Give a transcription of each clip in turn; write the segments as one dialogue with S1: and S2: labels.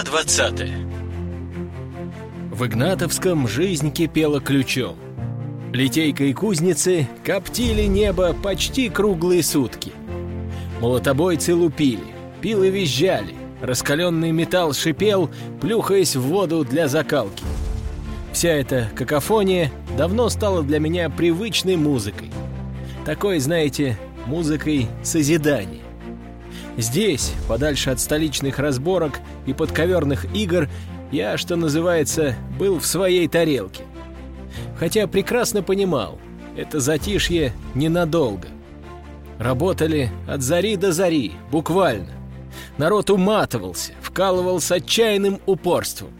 S1: Глава 20
S2: В Игнатовском жизнь кипела ключом. Литейка и кузницы коптили небо почти круглые сутки. Молотобойцы лупили, пилы визжали, раскаленный металл шипел, плюхаясь в воду для закалки. Вся эта какофония давно стала для меня привычной музыкой. Такой, знаете, музыкой созидания. Здесь, подальше от столичных разборок и подковерных игр, я, что называется, был в своей тарелке. Хотя прекрасно понимал, это затишье ненадолго. Работали от зари до зари, буквально. Народ уматывался, вкалывал с отчаянным упорством.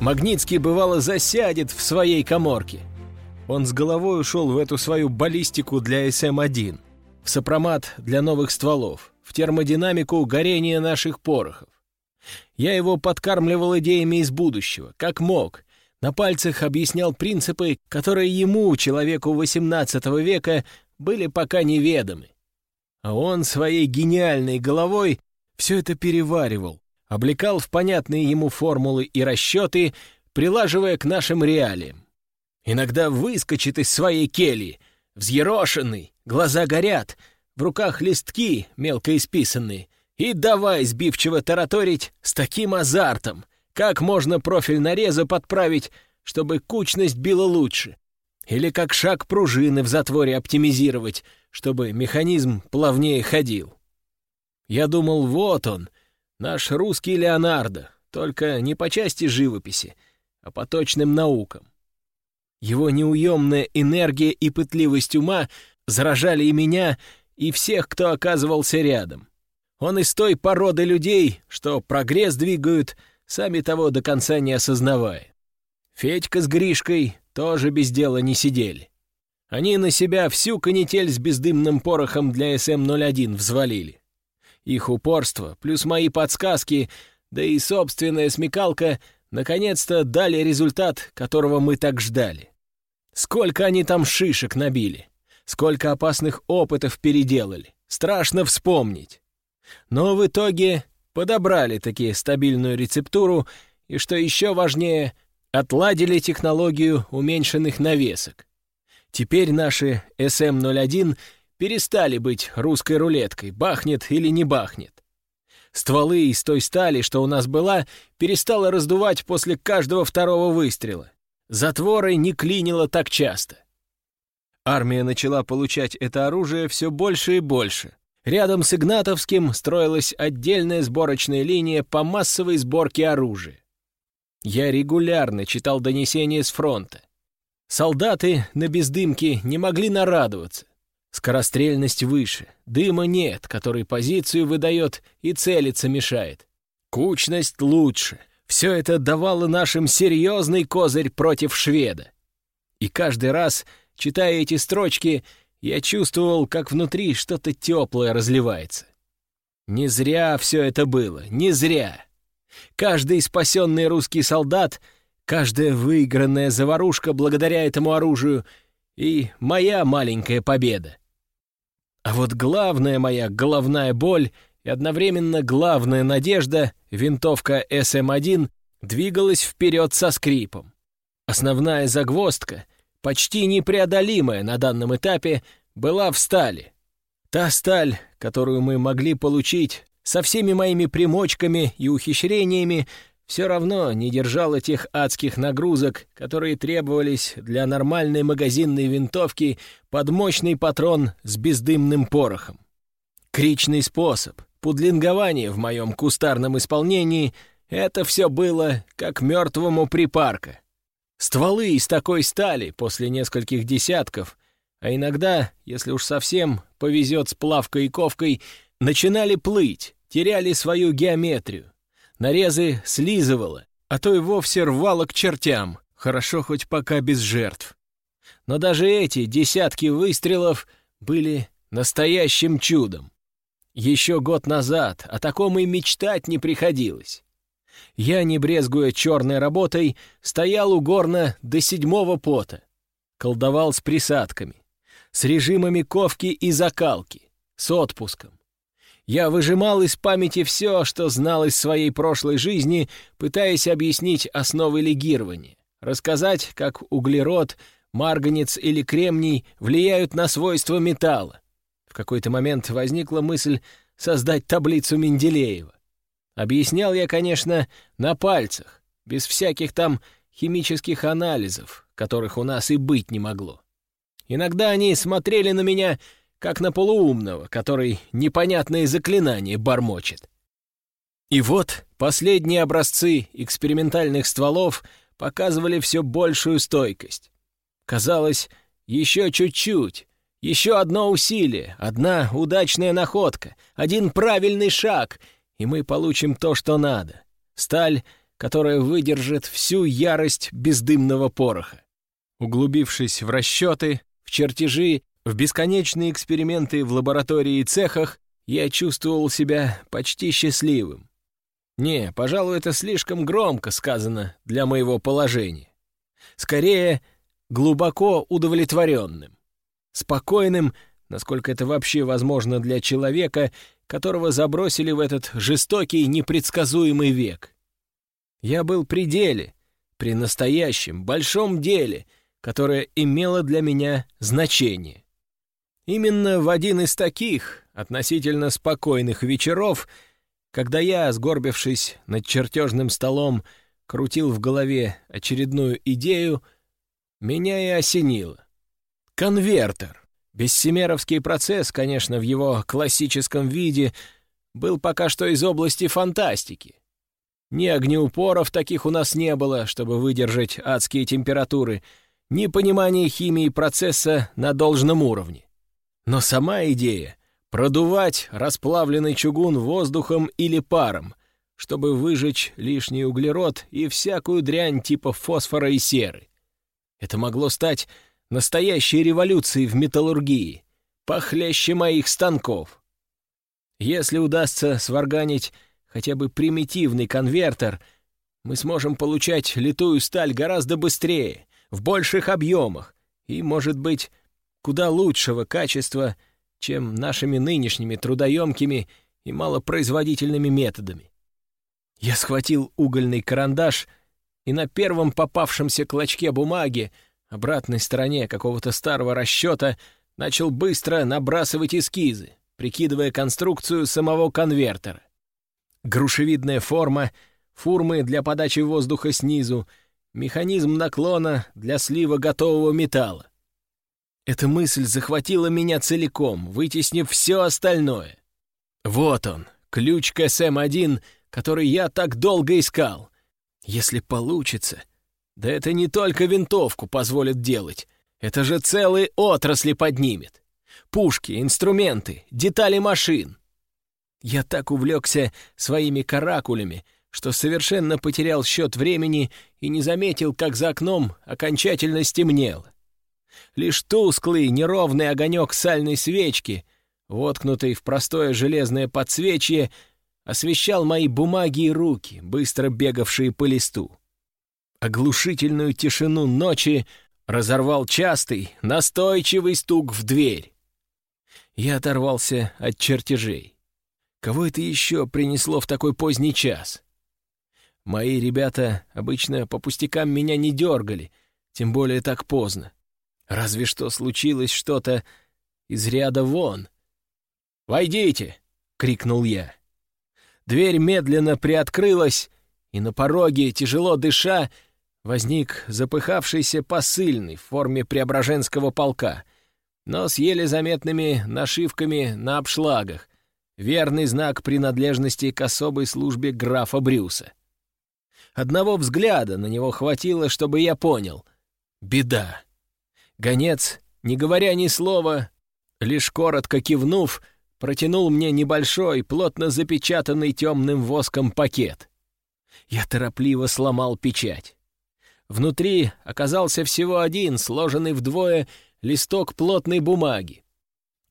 S2: Магнитский, бывало, засядет в своей коморке. Он с головой ушел в эту свою баллистику для СМ-1, в сопромат для новых стволов, термодинамику горения наших порохов. Я его подкармливал идеями из будущего, как мог, на пальцах объяснял принципы, которые ему, человеку XVIII века, были пока неведомы. А он своей гениальной головой все это переваривал, облекал в понятные ему формулы и расчеты, прилаживая к нашим реалиям. Иногда выскочит из своей кельи, взъерошенный, глаза горят, в руках листки мелко исписанные, и давай сбивчиво тараторить с таким азартом, как можно профиль нареза подправить, чтобы кучность била лучше, или как шаг пружины в затворе оптимизировать, чтобы механизм плавнее ходил. Я думал, вот он, наш русский Леонардо, только не по части живописи, а по точным наукам. Его неуемная энергия и пытливость ума заражали и меня, и всех, кто оказывался рядом. Он из той породы людей, что прогресс двигают, сами того до конца не осознавая. Федька с Гришкой тоже без дела не сидели. Они на себя всю канитель с бездымным порохом для СМ-01 взвалили. Их упорство, плюс мои подсказки, да и собственная смекалка, наконец-то дали результат, которого мы так ждали. Сколько они там шишек набили, сколько опасных опытов переделали, страшно вспомнить. Но в итоге подобрали такие стабильную рецептуру и, что еще важнее, отладили технологию уменьшенных навесок. Теперь наши СМ-01 перестали быть русской рулеткой, бахнет или не бахнет. Стволы из той стали, что у нас была, перестала раздувать после каждого второго выстрела. Затворы не клинило так часто. Армия начала получать это оружие все больше и больше. Рядом с Игнатовским строилась отдельная сборочная линия по массовой сборке оружия. Я регулярно читал донесения с фронта. Солдаты на бездымке не могли нарадоваться. Скорострельность выше, дыма нет, который позицию выдает и целиться мешает. Кучность лучше. Все это давало нашим серьезный козырь против шведа. И каждый раз, читая эти строчки, я чувствовал, как внутри что-то теплое разливается. Не зря все это было, не зря. Каждый спасенный русский солдат, каждая выигранная заварушка благодаря этому оружию и моя маленькая победа. А вот главная моя головная боль и одновременно главная надежда, винтовка СМ-1, двигалась вперед со скрипом. Основная загвоздка, почти непреодолимая на данном этапе, была в стали. Та сталь, которую мы могли получить со всеми моими примочками и ухищрениями, все равно не держала тех адских нагрузок, которые требовались для нормальной магазинной винтовки под мощный патрон с бездымным порохом. Кричный способ, пудлингование в моем кустарном исполнении — это все было как мертвому припарка. Стволы из такой стали после нескольких десятков, а иногда, если уж совсем повезет с плавкой и ковкой, начинали плыть, теряли свою геометрию. Нарезы слизывало, а то и вовсе рвало к чертям, хорошо хоть пока без жертв. Но даже эти десятки выстрелов были настоящим чудом. Еще год назад о таком и мечтать не приходилось. Я, не брезгуя черной работой, стоял у горна до седьмого пота, колдовал с присадками, с режимами ковки и закалки, с отпуском. я выжимал из памяти все, что знал из своей прошлой жизни, пытаясь объяснить основы легирования, рассказать, как углерод, марганец или кремний влияют на свойства металла. В какой-то момент возникла мысль создать таблицу Менделеева. Объяснял я, конечно, на пальцах, без всяких там химических анализов, которых у нас и быть не могло. Иногда они смотрели на меня как на полуумного, который непонятные заклинания бормочет. И вот последние образцы экспериментальных стволов показывали все большую стойкость. Казалось, еще чуть-чуть, еще одно усилие, одна удачная находка, один правильный шаг, и мы получим то, что надо. Сталь, которая выдержит всю ярость бездымного пороха. Углубившись в расчеты, в чертежи в бесконечные эксперименты в лаборатории и цехах я чувствовал себя почти счастливым. Не, пожалуй, это слишком громко сказано для моего положения. Скорее, глубоко удовлетворенным. Спокойным, насколько это вообще возможно для человека, которого забросили в этот жестокий, непредсказуемый век. Я был при деле, при настоящем, большом деле, которое имело для меня значение. Именно в один из таких, относительно спокойных вечеров, когда я, сгорбившись над чертежным столом, крутил в голове очередную идею, меня и осенило. Конвертер. Бессемеровский процесс, конечно, в его классическом виде, был пока что из области фантастики. Ни огнеупоров таких у нас не было, чтобы выдержать адские температуры, ни понимания химии процесса на должном уровне. Но сама идея — продувать расплавленный чугун воздухом или паром, чтобы выжечь лишний углерод и всякую дрянь типа фосфора и серы. Это могло стать настоящей революцией в металлургии, похлеще моих станков. Если удастся сварганить хотя бы примитивный конвертер, мы сможем получать литую сталь гораздо быстрее, в больших объемах и, может быть, куда лучшего качества, чем нашими нынешними трудоемкими и малопроизводительными методами. Я схватил угольный карандаш и на первом попавшемся клочке бумаги, обратной стороне какого-то старого расчета, начал быстро набрасывать эскизы, прикидывая конструкцию самого конвертера. Грушевидная форма, фурмы для подачи воздуха снизу, механизм наклона для слива готового металла. Эта мысль захватила меня целиком, вытеснив все остальное. Вот он, ключ к СМ-1, который я так долго искал. Если получится... Да это не только винтовку позволит делать, это же целые отрасли поднимет. Пушки, инструменты, детали машин. Я так увлекся своими каракулями, что совершенно потерял счет времени и не заметил, как за окном окончательно стемнело. Лишь тусклый, неровный огонек сальной свечки, воткнутый в простое железное подсвечье, освещал мои бумаги и руки, быстро бегавшие по листу. Оглушительную тишину ночи разорвал частый, настойчивый стук в дверь. Я оторвался от чертежей. Кого это еще принесло в такой поздний час? Мои ребята обычно по пустякам меня не дергали, тем более так поздно. Разве что случилось что-то из ряда вон. «Войдите!» — крикнул я. Дверь медленно приоткрылась, и на пороге, тяжело дыша, возник запыхавшийся посыльный в форме преображенского полка, но с еле заметными нашивками на обшлагах, верный знак принадлежности к особой службе графа Брюса. Одного взгляда на него хватило, чтобы я понял — беда. Гонец, не говоря ни слова, лишь коротко кивнув, протянул мне небольшой, плотно запечатанный темным воском пакет. Я торопливо сломал печать. Внутри оказался всего один, сложенный вдвое, листок плотной бумаги.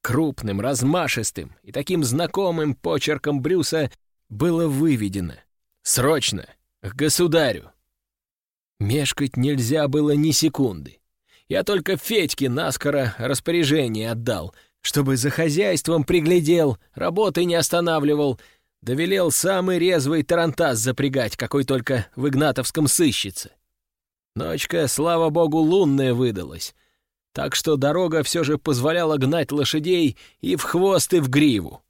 S2: Крупным, размашистым и таким знакомым почерком Брюса было выведено «Срочно! К государю!» Мешкать нельзя было ни секунды. Я только Федьке наскоро распоряжение отдал, чтобы за хозяйством приглядел, работы не останавливал, довелел самый резвый тарантас запрягать, какой только в Игнатовском сыщется. Ночка, слава богу, лунная выдалась, так что дорога все же позволяла гнать лошадей и в хвост, и в гриву.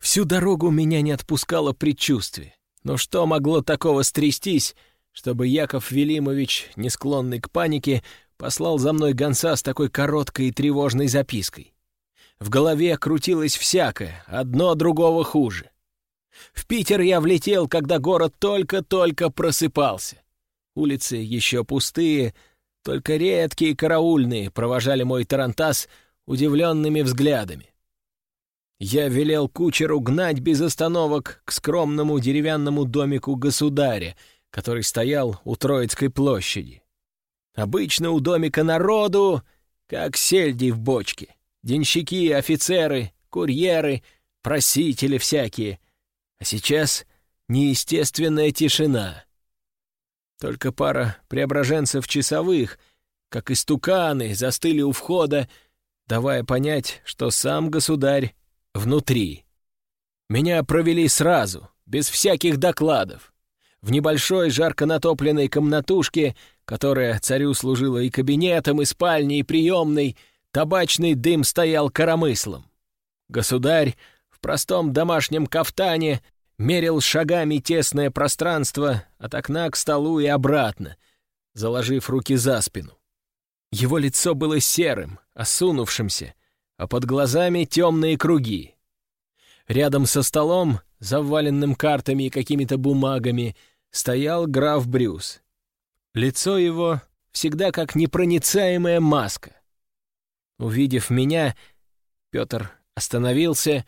S2: Всю дорогу меня не отпускало предчувствие. Но что могло такого стрястись, чтобы Яков Велимович, не склонный к панике, послал за мной гонца с такой короткой и тревожной запиской? В голове крутилось всякое, одно другого хуже. В Питер я влетел, когда город только-только просыпался. Улицы еще пустые, только редкие караульные провожали мой тарантас удивленными взглядами. Я велел кучеру гнать без остановок к скромному деревянному домику государя, который стоял у Троицкой площади. Обычно у домика народу, как сельди в бочке. Денщики, офицеры, курьеры, просители всякие. А сейчас неестественная тишина. Только пара преображенцев часовых, как истуканы, застыли у входа, давая понять, что сам государь внутри. Меня провели сразу, без всяких докладов. В небольшой жарко натопленной комнатушке, которая царю служила и кабинетом, и спальней, и приемной, табачный дым стоял коромыслом. Государь в простом домашнем кафтане мерил шагами тесное пространство от окна к столу и обратно, заложив руки за спину. Его лицо было серым, осунувшимся, а под глазами темные круги. Рядом со столом, заваленным картами и какими-то бумагами, стоял граф Брюс. Лицо его всегда как непроницаемая маска. Увидев меня, Петр остановился,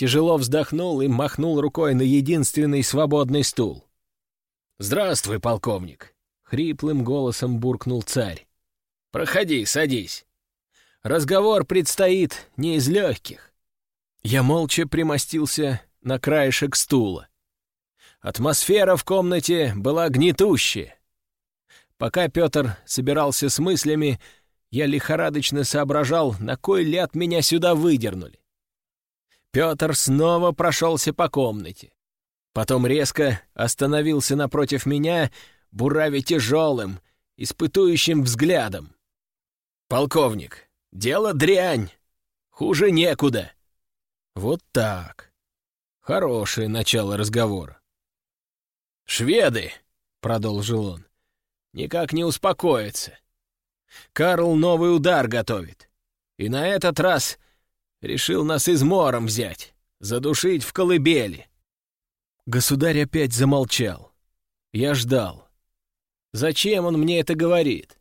S2: тяжело вздохнул и махнул рукой на единственный свободный стул. «Здравствуй, полковник!» — хриплым голосом буркнул царь. «Проходи, садись. Разговор предстоит не из легких. Я молча примостился на краешек стула. Атмосфера в комнате была гнетущая. Пока Петр собирался с мыслями, я лихорадочно соображал, на кой ляд меня сюда выдернули. Петр снова прошелся по комнате. Потом резко остановился напротив меня, буравя тяжелым, испытующим взглядом. «Полковник, Дело дрянь. Хуже некуда. Вот так. Хорошее начало разговора. «Шведы», — продолжил он, — «никак не успокоятся. Карл новый удар готовит. И на этот раз решил нас измором взять, задушить в колыбели». Государь опять замолчал. Я ждал. Зачем он мне это говорит?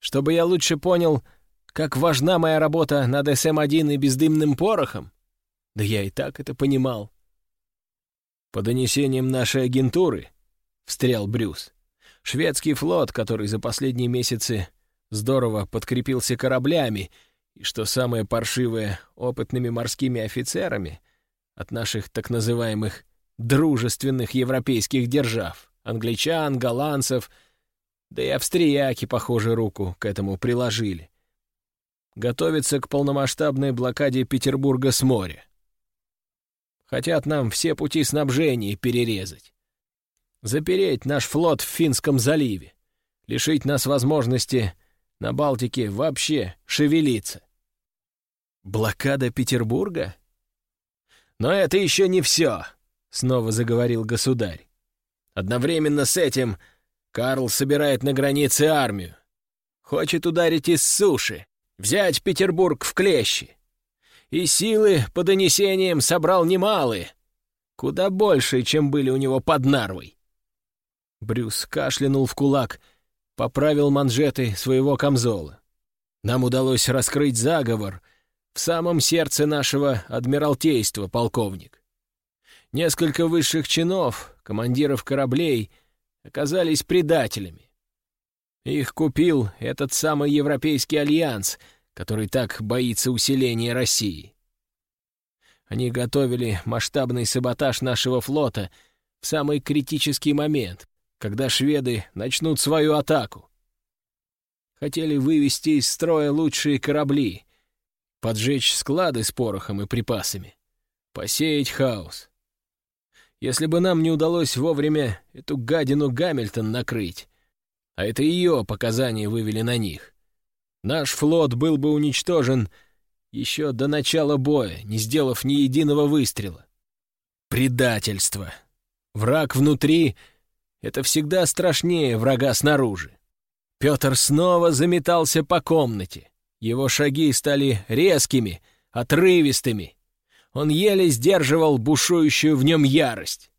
S2: Чтобы я лучше понял, как важна моя работа над СМ-1 и бездымным порохом? Да я и так это понимал. По донесениям нашей агентуры, — встрял Брюс, — шведский флот, который за последние месяцы здорово подкрепился кораблями и, что самое паршивое, опытными морскими офицерами от наших так называемых дружественных европейских держав, англичан, голландцев, да и австрияки, похоже, руку к этому приложили — готовится к полномасштабной блокаде Петербурга с моря. Хотят нам все пути снабжения перерезать. Запереть наш флот в Финском заливе. Лишить нас возможности на Балтике вообще шевелиться. Блокада Петербурга? Но это еще не все, — снова заговорил государь. Одновременно с этим Карл собирает на границе армию. Хочет ударить из суши, взять Петербург в клещи. И силы, по донесениям, собрал немалые, куда больше, чем были у него под Нарвой. Брюс кашлянул в кулак, поправил манжеты своего камзола. Нам удалось раскрыть заговор в самом сердце нашего адмиралтейства, полковник. Несколько высших чинов, командиров кораблей, оказались предателями. Их купил этот самый Европейский альянс, который так боится усиления России. Они готовили масштабный саботаж нашего флота в самый критический момент, когда шведы начнут свою атаку. Хотели вывести из строя лучшие корабли, поджечь склады с порохом и припасами, посеять хаос. Если бы нам не удалось вовремя эту гадину Гамильтон накрыть, а это ее показания вывели на них, наш флот был бы уничтожен еще до начала боя, не сделав ни единого выстрела. Предательство. Враг внутри — это всегда страшнее врага снаружи. Петр снова заметался по комнате. Его шаги стали резкими, отрывистыми. Он еле сдерживал бушующую в нем ярость.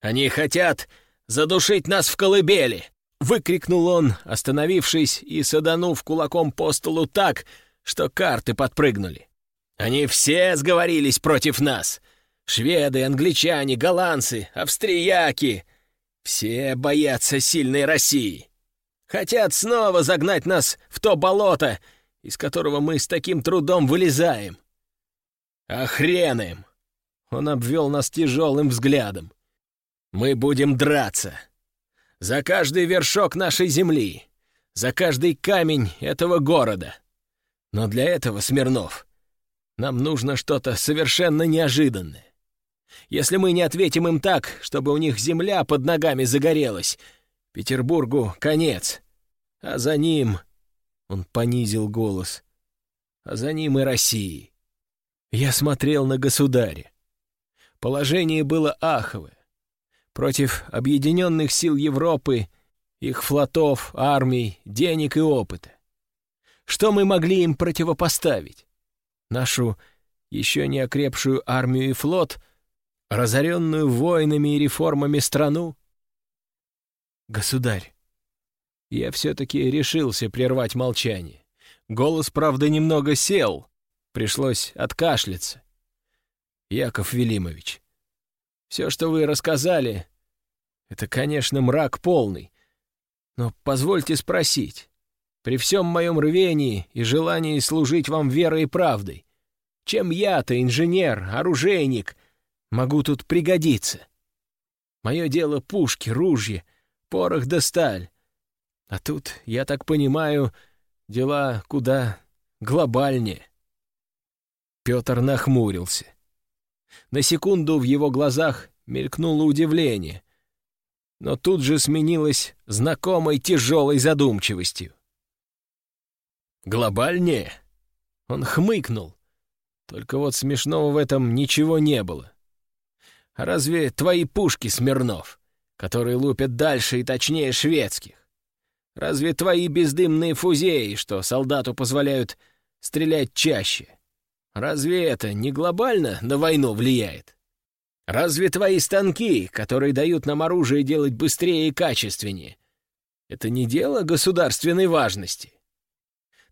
S2: «Они хотят задушить нас в колыбели!» — выкрикнул он, остановившись и саданув кулаком по столу так, что карты подпрыгнули. «Они все сговорились против нас! Шведы, англичане, голландцы, австрияки! Все боятся сильной России! Хотят снова загнать нас в то болото, из которого мы с таким трудом вылезаем. А хрен им!» Он обвел нас тяжелым взглядом. «Мы будем драться. За каждый вершок нашей земли, за каждый камень этого города. Но для этого, Смирнов, нам нужно что-то совершенно неожиданное. Если мы не ответим им так, чтобы у них земля под ногами загорелась, Петербургу конец. А за ним он понизил голос. А за ним и России. Я смотрел на государя. Положение было аховое. Против объединенных сил Европы, их флотов, армий, денег и опыта. Что мы могли им противопоставить? Нашу еще не окрепшую армию и флот, разоренную войнами и реформами страну? Государь, я все-таки решился прервать молчание. Голос, правда, немного сел. Пришлось откашляться. Яков Велимович, все, что вы рассказали, это, конечно, мрак полный. Но позвольте спросить, при всем моем рвении и желании служить вам верой и правдой, чем я-то, инженер, оружейник, могу тут пригодиться? Мое дело — пушки, ружья, порох да сталь. А тут, я так понимаю, дела куда глобальнее. Петр нахмурился. На секунду в его глазах мелькнуло удивление, но тут же сменилось знакомой тяжелой задумчивостью. «Глобальнее?» Он хмыкнул. Только вот смешного в этом ничего не было. Разве твои пушки, Смирнов, которые лупят дальше и точнее шведских? Разве твои бездымные фузеи, что солдату позволяют стрелять чаще? Разве это не глобально на войну влияет? Разве твои станки, которые дают нам оружие делать быстрее и качественнее, это не дело государственной важности?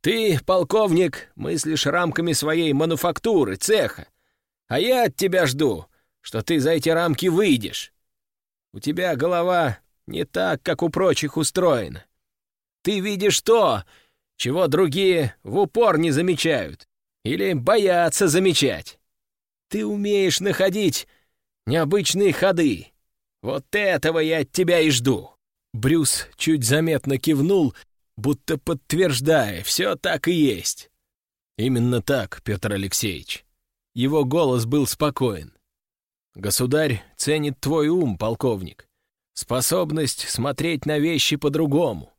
S2: Ты, полковник, мыслишь рамками своей мануфактуры, цеха, а я от тебя жду, что ты за эти рамки выйдешь. У тебя голова не так, как у прочих устроена. Ты видишь то, чего другие в упор не замечают или боятся замечать. Ты умеешь находить необычные ходы. Вот этого я от тебя и жду». Брюс чуть заметно кивнул, будто подтверждая, все так и есть. Именно так, Петр Алексеевич. Его голос был спокоен. Государь ценит твой ум, полковник. Способность смотреть на вещи по-другому.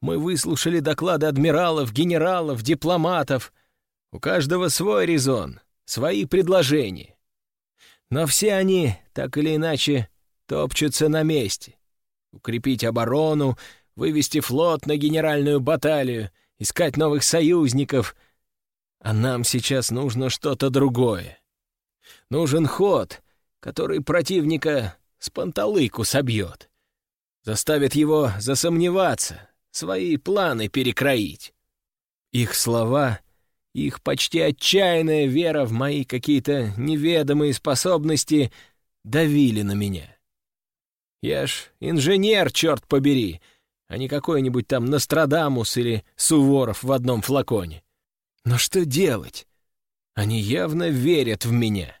S2: Мы выслушали доклады адмиралов, генералов, дипломатов. У каждого свой резон, свои предложения. Но все они, так или иначе, топчутся на месте. Укрепить оборону, вывести флот на генеральную баталию, искать новых союзников. А нам сейчас нужно что-то другое. Нужен ход, который противника с панталыку собьет. Заставит его засомневаться, свои планы перекроить. Их слова, их почти отчаянная вера в мои какие-то неведомые способности давили на меня. Я ж инженер, черт побери, а не какой-нибудь там Нострадамус или Суворов в одном флаконе. Но что делать? Они явно верят в меня.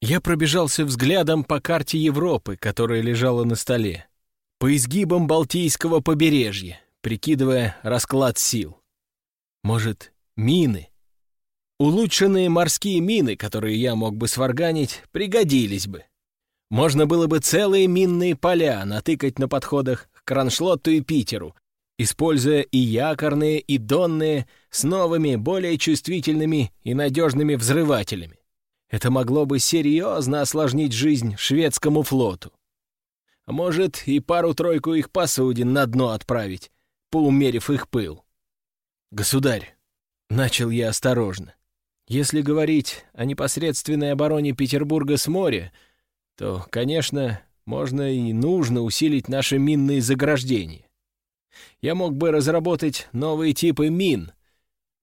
S2: Я пробежался взглядом по карте Европы, которая лежала на столе, по изгибам Балтийского побережья, прикидывая расклад сил. Может, мины? Улучшенные морские мины, которые я мог бы сварганить, пригодились бы. Можно было бы целые минные поля натыкать на подходах к Кроншлотту и Питеру, используя и якорные, и донные, с новыми, более чувствительными и надежными взрывателями. Это могло бы серьезно осложнить жизнь шведскому флоту. А может, и пару-тройку их посудин на дно отправить, поумерив их пыл. «Государь», — начал я осторожно, — «если говорить о непосредственной обороне Петербурга с моря, то, конечно, можно и нужно усилить наши минные заграждения. Я мог бы разработать новые типы мин,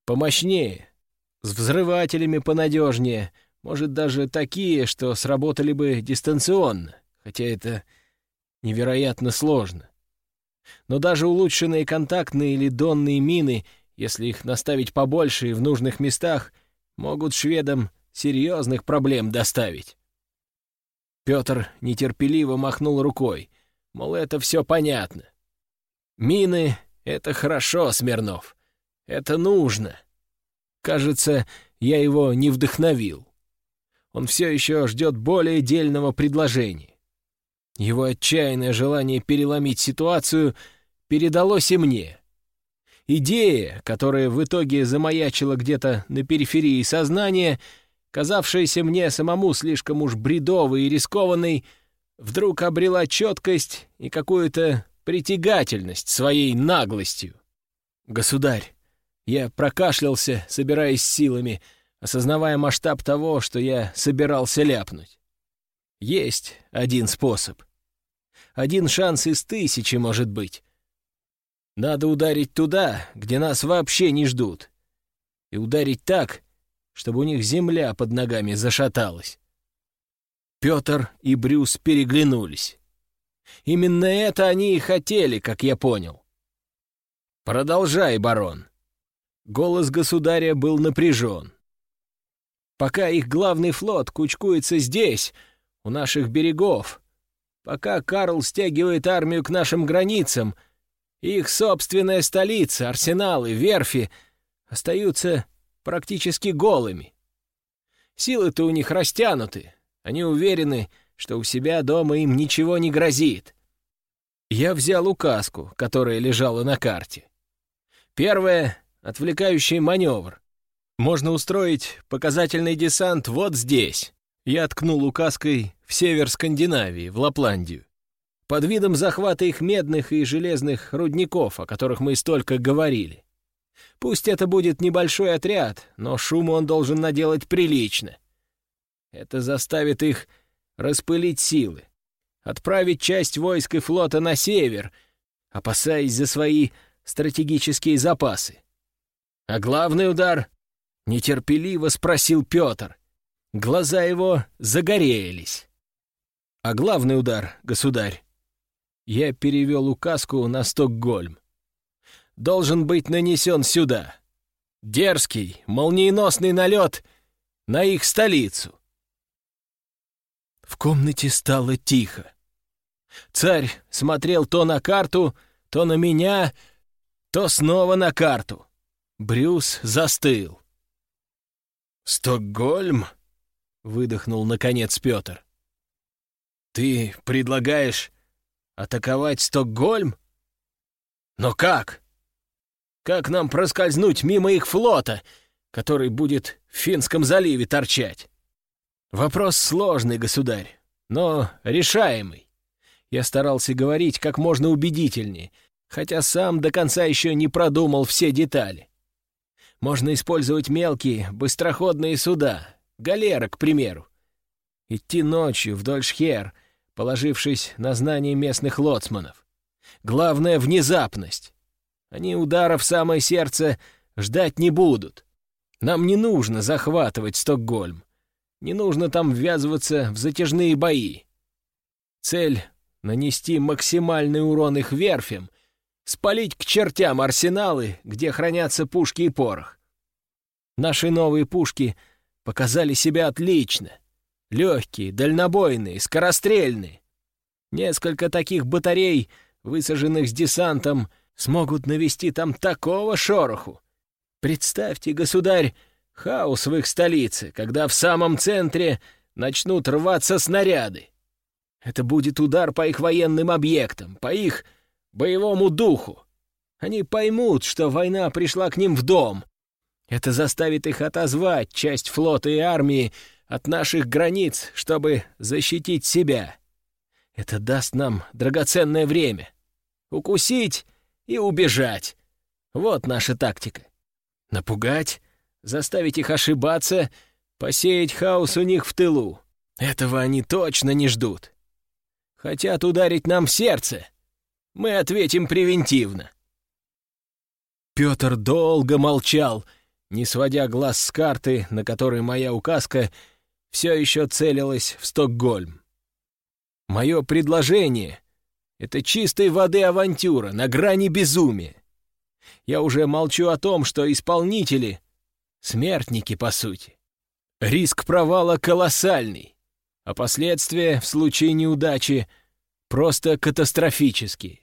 S2: помощнее, с взрывателями понадежнее, может, даже такие, что сработали бы дистанционно, хотя это невероятно сложно. Но даже улучшенные контактные или донные мины, если их наставить побольше и в нужных местах, могут шведам серьезных проблем доставить. Петр нетерпеливо махнул рукой, мол, это все понятно. Мины — это хорошо, Смирнов. Это нужно. Кажется, я его не вдохновил. Он все еще ждет более дельного предложения. Его отчаянное желание переломить ситуацию передалось и мне. Идея, которая в итоге замаячила где-то на периферии сознания, казавшаяся мне самому слишком уж бредовой и рискованной, вдруг обрела четкость и какую-то притягательность своей наглостью. «Государь!» Я прокашлялся, собираясь силами, осознавая масштаб того, что я собирался ляпнуть. Есть один способ. Один шанс из тысячи, может быть. Надо ударить туда, где нас вообще не ждут. И ударить так, чтобы у них земля под ногами зашаталась. Петр и Брюс переглянулись. Именно это они и хотели, как я понял. «Продолжай, барон». Голос государя был напряжен. «Пока их главный флот кучкуется здесь, у наших берегов, пока Карл стягивает армию к нашим границам, их собственная столица, арсеналы, верфи остаются практически голыми. Силы-то у них растянуты, они уверены, что у себя дома им ничего не грозит. Я взял указку, которая лежала на карте. Первое — отвлекающий маневр. Можно устроить показательный десант вот здесь. Я ткнул указкой в север Скандинавии, в Лапландию. Под видом захвата их медных и железных рудников, о которых мы столько говорили. Пусть это будет небольшой отряд, но шуму он должен наделать прилично. Это заставит их распылить силы, отправить часть войск и флота на север, опасаясь за свои стратегические запасы. А главный удар — нетерпеливо спросил Петр. Глаза его загорелись. А главный удар, государь, я перевел указку на Стокгольм. Должен быть нанесен сюда. Дерзкий, молниеносный налет на их столицу. В комнате стало тихо. Царь смотрел то на карту, то на меня, то снова на карту. Брюс застыл. «Стокгольм?» — выдохнул, наконец, Петр. «Ты предлагаешь атаковать Стокгольм? Но как? Как нам проскользнуть мимо их флота, который будет в Финском заливе торчать? Вопрос сложный, государь, но решаемый. Я старался говорить как можно убедительнее, хотя сам до конца еще не продумал все детали. Можно использовать мелкие, быстроходные суда, галеры, к примеру. Идти ночью вдоль Шхер, положившись на знание местных лоцманов. Главное — внезапность. Они ударов в самое сердце ждать не будут. Нам не нужно захватывать Стокгольм. Не нужно там ввязываться в затяжные бои. Цель — нанести максимальный урон их верфям, спалить к чертям арсеналы, где хранятся пушки и порох. Наши новые пушки показали себя отлично. Легкие, дальнобойные, скорострельные. Несколько таких батарей, высаженных с десантом, смогут навести там такого шороху. Представьте, государь, хаос в их столице, когда в самом центре начнут рваться снаряды. Это будет удар по их военным объектам, по их боевому духу. Они поймут, что война пришла к ним в дом. Это заставит их отозвать часть флота и армии от наших границ, чтобы защитить себя. Это даст нам драгоценное время. Укусить и убежать. Вот наша тактика. Напугать, заставить их ошибаться, посеять хаос у них в тылу. Этого они точно не ждут. Хотят ударить нам в сердце. Мы ответим превентивно. Петр долго молчал, не сводя глаз с карты, на которой моя указка все еще целилась в Стокгольм. Мое предложение — это чистой воды авантюра, на грани безумия. Я уже молчу о том, что исполнители — смертники, по сути. Риск провала колоссальный а последствия в случае неудачи просто катастрофические.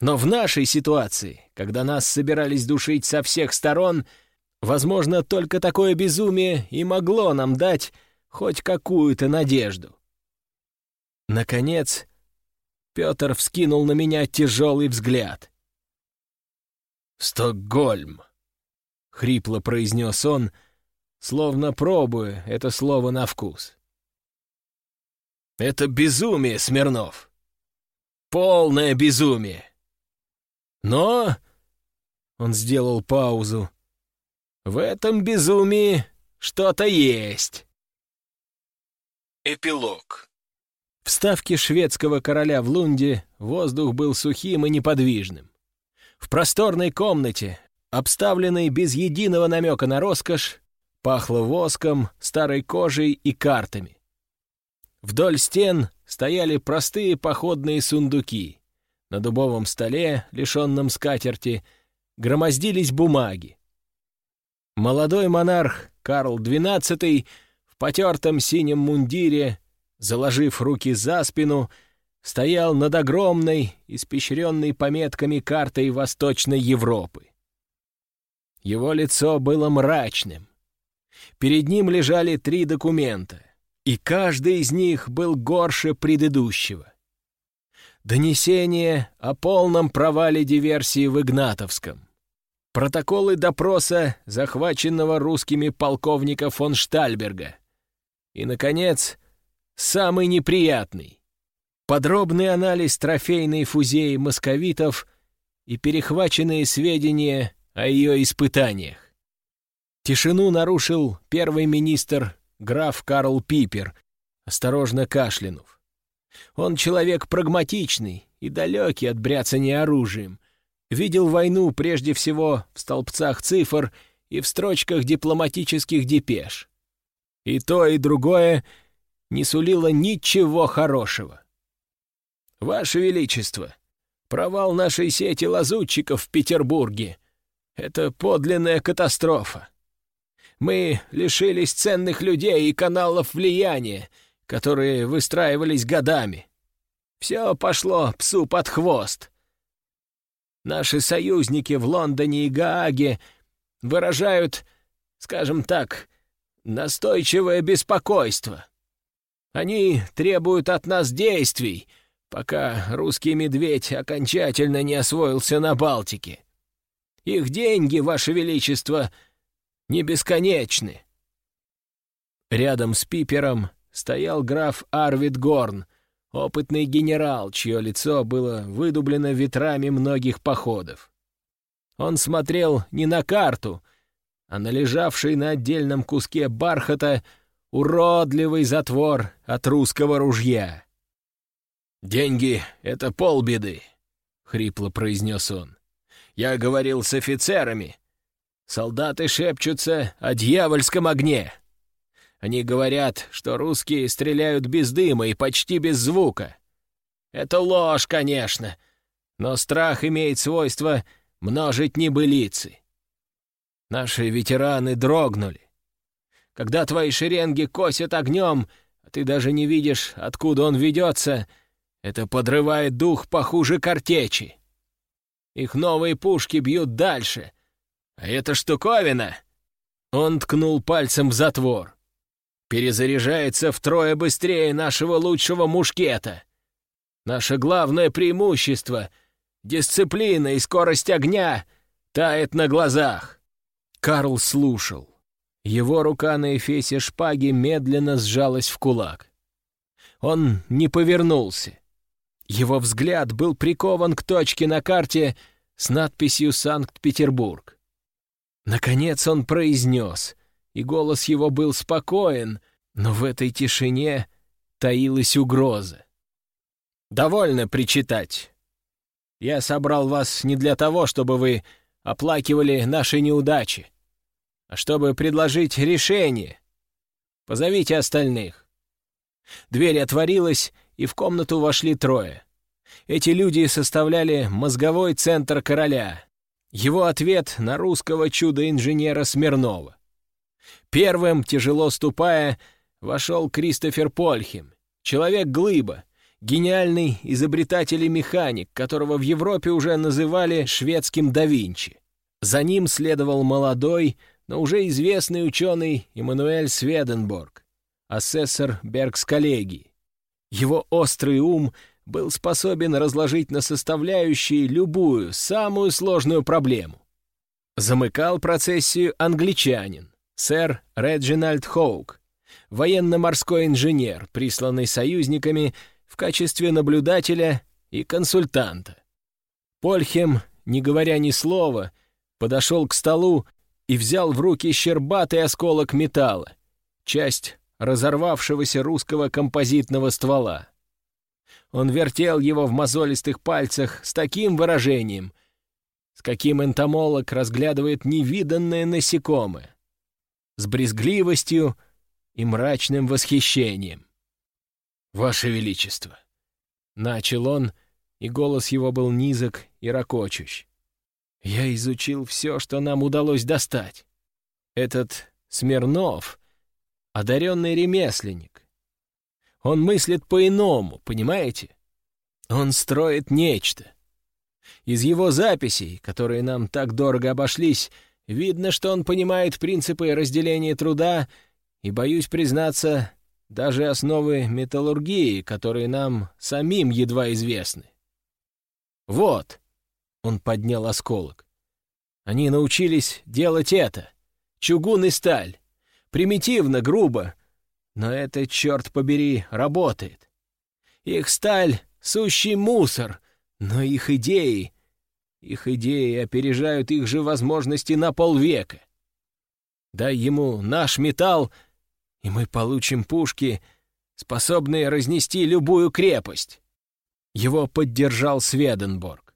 S2: Но в нашей ситуации, когда нас собирались душить со всех сторон, возможно, только такое безумие и могло нам дать хоть какую-то надежду. Наконец, Петр вскинул на меня тяжелый взгляд. «Стокгольм», — хрипло произнес он, словно пробуя это слово на вкус. Это безумие, Смирнов. Полное безумие. Но... Он сделал паузу. В этом безумии что-то есть. Эпилог. В ставке шведского короля в Лунде воздух был сухим и неподвижным. В просторной комнате, обставленной без единого намека на роскошь, пахло воском, старой кожей и картами. Вдоль стен стояли простые походные сундуки. На дубовом столе, лишенном скатерти, громоздились бумаги. Молодой монарх Карл XII в потертом синем мундире, заложив руки за спину, стоял над огромной, испещренной пометками картой Восточной Европы. Его лицо было мрачным. Перед ним лежали три документа — и каждый из них был горше предыдущего. Донесение о полном провале диверсии в Игнатовском. Протоколы допроса захваченного русскими полковника фон Штальберга. И, наконец, самый неприятный. Подробный анализ трофейной фузеи московитов и перехваченные сведения о ее испытаниях. Тишину нарушил первый министр граф Карл Пипер, осторожно кашлянув. Он человек прагматичный и далекий от бряцания оружием. Видел войну прежде всего в столбцах цифр и в строчках дипломатических депеш. И то, и другое не сулило ничего хорошего. «Ваше Величество, провал нашей сети лазутчиков в Петербурге — это подлинная катастрофа. Мы лишились ценных людей и каналов влияния, которые выстраивались годами. Все пошло псу под хвост. Наши союзники в Лондоне и Гааге выражают, скажем так, настойчивое беспокойство. Они требуют от нас действий, пока русский медведь окончательно не освоился на Балтике. Их деньги, Ваше Величество, не бесконечны. Рядом с Пипером стоял граф Арвид Горн, опытный генерал, чье лицо было выдублено ветрами многих походов. Он смотрел не на карту, а на лежавший на отдельном куске бархата уродливый затвор от русского ружья. «Деньги — это полбеды», — хрипло произнес он. «Я говорил с офицерами, Солдаты шепчутся о дьявольском огне. Они говорят, что русские стреляют без дыма и почти без звука. Это ложь, конечно, но страх имеет свойство множить небылицы. Наши ветераны дрогнули. Когда твои шеренги косят огнем, а ты даже не видишь, откуда он ведется, это подрывает дух похуже картечи. Их новые пушки бьют дальше — а эта штуковина...» Он ткнул пальцем в затвор. «Перезаряжается втрое быстрее нашего лучшего мушкета. Наше главное преимущество — дисциплина и скорость огня — тает на глазах». Карл слушал. Его рука на эфесе шпаги медленно сжалась в кулак. Он не повернулся. Его взгляд был прикован к точке на карте с надписью «Санкт-Петербург». Наконец он произнес, и голос его был спокоен, но в этой тишине таилась угроза. «Довольно причитать. Я собрал вас не для того, чтобы вы оплакивали наши неудачи, а чтобы предложить решение. Позовите остальных». Дверь отворилась, и в комнату вошли трое. Эти люди составляли мозговой центр короля. Его ответ на русского чудо-инженера Смирнова. Первым, тяжело ступая, вошел Кристофер Польхим, человек-глыба, гениальный изобретатель и механик, которого в Европе уже называли шведским да Винчи. За ним следовал молодой, но уже известный ученый Эммануэль Сведенборг, асессор Бергс-коллегии. Его острый ум был способен разложить на составляющие любую, самую сложную проблему. Замыкал процессию англичанин, сэр Реджинальд Хоук, военно-морской инженер, присланный союзниками в качестве наблюдателя и консультанта. Польхем, не говоря ни слова, подошел к столу и взял в руки щербатый осколок металла, часть разорвавшегося русского композитного ствола. Он вертел его в мозолистых пальцах с таким выражением, с каким энтомолог разглядывает невиданное насекомое, с брезгливостью и мрачным восхищением. «Ваше Величество!» — начал он, и голос его был низок и ракочущ. «Я изучил все, что нам удалось достать. Этот Смирнов — одаренный ремесленник. Он мыслит по-иному, понимаете? Он строит нечто. Из его записей, которые нам так дорого обошлись, видно, что он понимает принципы разделения труда и, боюсь признаться, даже основы металлургии, которые нам самим едва известны. Вот, он поднял осколок. Они научились делать это. Чугун и сталь. Примитивно, грубо, но это, черт побери, работает. Их сталь — сущий мусор, но их идеи... Их идеи опережают их же возможности на полвека. Дай ему наш металл, и мы получим пушки, способные разнести любую крепость. Его поддержал Сведенборг.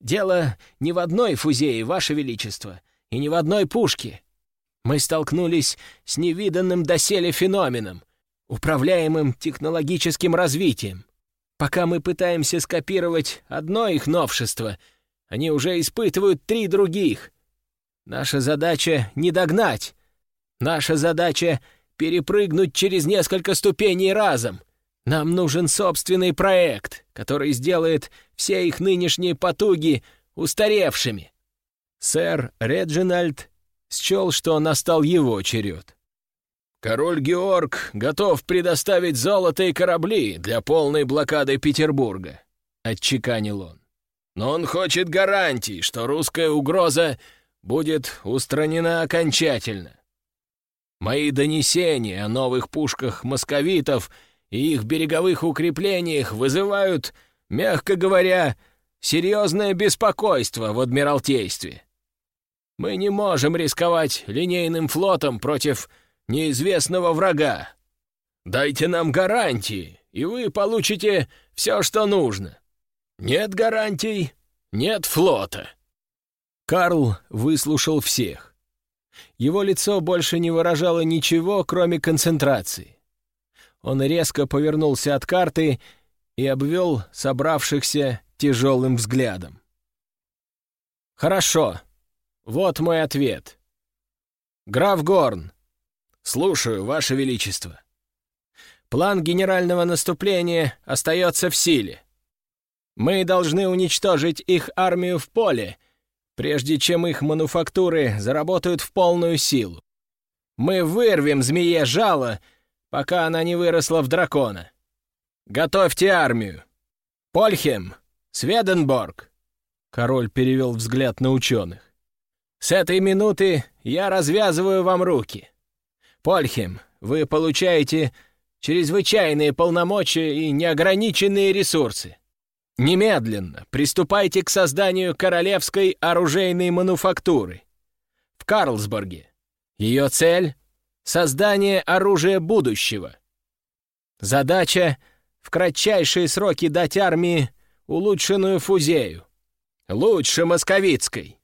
S2: Дело не в одной фузее, Ваше Величество, и не в одной пушке. Мы столкнулись с невиданным доселе феноменом, управляемым технологическим развитием. Пока мы пытаемся скопировать одно их новшество, они уже испытывают три других. Наша задача — не догнать. Наша задача — перепрыгнуть через несколько ступеней разом. Нам нужен собственный проект, который сделает все их нынешние потуги устаревшими. Сэр Реджинальд счел, что настал его черед. «Король Георг готов предоставить золото и корабли для полной блокады Петербурга», — отчеканил он. «Но он хочет гарантий, что русская угроза будет устранена окончательно. Мои донесения о новых пушках московитов и их береговых укреплениях вызывают, мягко говоря, серьезное беспокойство в Адмиралтействе. Мы не можем рисковать линейным флотом против неизвестного врага. Дайте нам гарантии, и вы получите все, что нужно. Нет гарантий, нет флота». Карл выслушал всех. Его лицо больше не выражало ничего, кроме концентрации. Он резко повернулся от карты и обвел собравшихся тяжелым взглядом. «Хорошо», вот мой ответ. Граф Горн. Слушаю, Ваше Величество. План генерального наступления остается в силе. Мы должны уничтожить их армию в поле, прежде чем их мануфактуры заработают в полную силу. Мы вырвем змее жало, пока она не выросла в дракона. Готовьте армию. Польхем, Сведенборг. Король перевел взгляд на ученых. С этой минуты я развязываю вам руки. Польхем, вы получаете чрезвычайные полномочия и неограниченные ресурсы. Немедленно приступайте к созданию королевской оружейной мануфактуры в Карлсбурге. Ее цель — создание оружия будущего. Задача — в кратчайшие сроки дать армии улучшенную фузею. Лучше московицкой.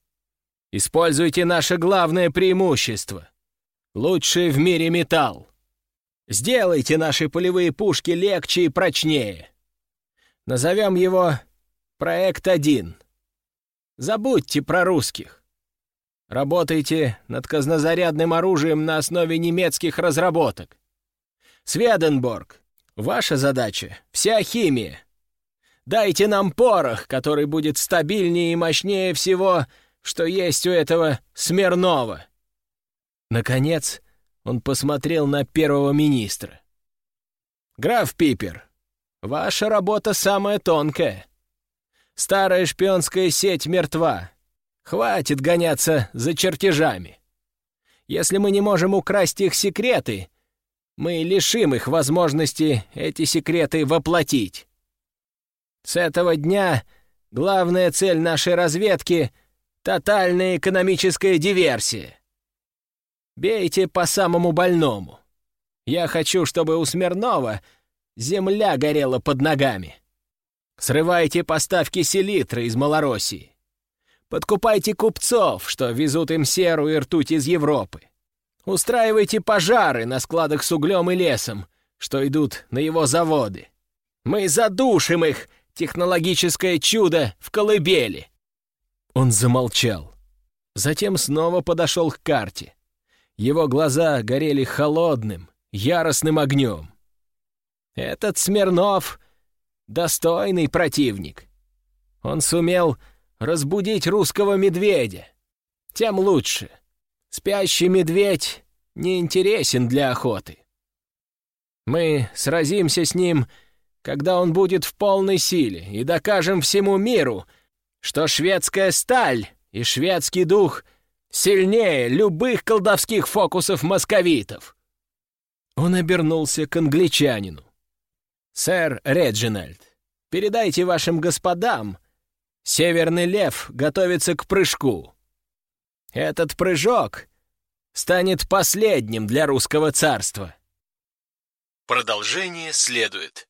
S2: Используйте наше главное преимущество. Лучший в мире металл. Сделайте наши полевые пушки легче и прочнее. Назовем его «Проект-1». Забудьте про русских. Работайте над казнозарядным оружием на основе немецких разработок. Сведенборг, ваша задача — вся химия. Дайте нам порох, который будет стабильнее и мощнее всего, что есть у этого Смирнова. Наконец, он посмотрел на первого министра. «Граф Пипер, ваша работа самая тонкая. Старая шпионская сеть мертва. Хватит гоняться за чертежами. Если мы не можем украсть их секреты, мы лишим их возможности эти секреты воплотить. С этого дня главная цель нашей разведки — тотальная экономическая диверсия. Бейте по самому больному. Я хочу, чтобы у Смирнова земля горела под ногами. Срывайте поставки селитры из Малороссии. Подкупайте купцов, что везут им серу и ртуть из Европы. Устраивайте пожары на складах с углем и лесом, что идут на его заводы. Мы задушим их технологическое чудо в колыбели!» Он замолчал. Затем снова подошел к карте. Его глаза горели холодным, яростным огнем. «Этот Смирнов — достойный противник. Он сумел разбудить русского медведя. Тем лучше. Спящий медведь не интересен для охоты. Мы сразимся с ним — когда он будет в полной силе, и докажем всему миру, что шведская сталь и шведский дух сильнее любых колдовских фокусов московитов. Он обернулся к англичанину. «Сэр Реджинальд, передайте вашим господам, Северный Лев готовится к прыжку. Этот прыжок станет последним для русского царства».
S1: Продолжение следует.